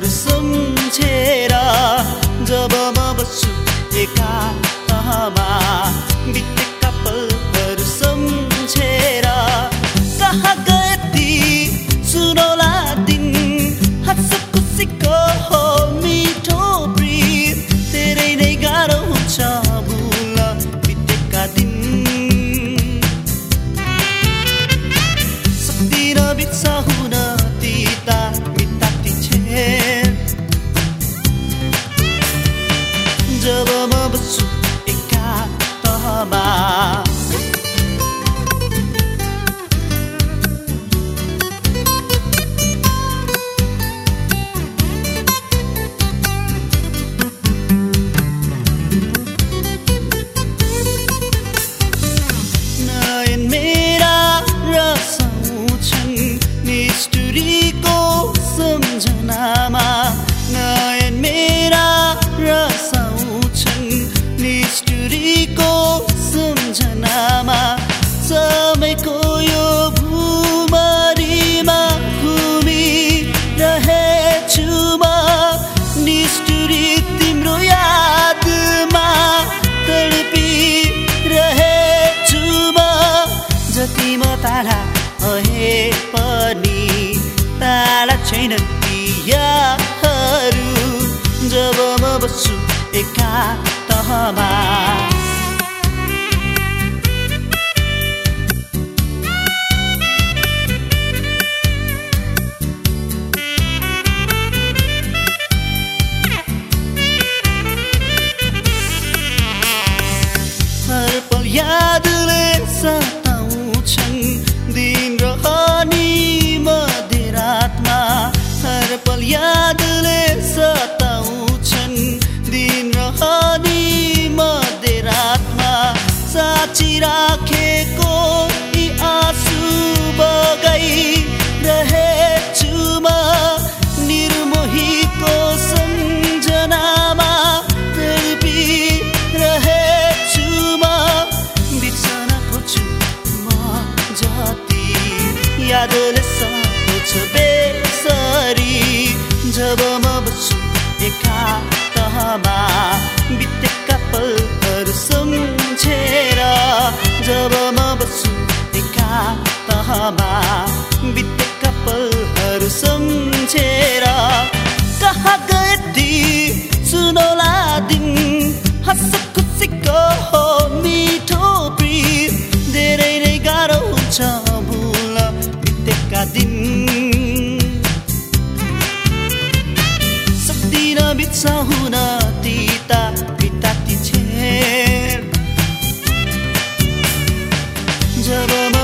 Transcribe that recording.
पलहरू सम्झेर जब म बस्छु एका तहमा निष्ठुरी तिम्रो यादमा तडपिरहेछु म। जति म टाढा भए पनि टाढा छैन ती यादहरू जब म बस्छु एका तहमा साँची राखेको यी आँसु बगाई रहेछु म निर्मोहीको सम्झनामा तडपिरहेछु म बिर्सन खोज्छु म जति। यादले सताउँछ बेसरी। जब म पर्छ भुल बितेका दिन। सक्दिन बित्छ हुन तिता पिता तिछे जब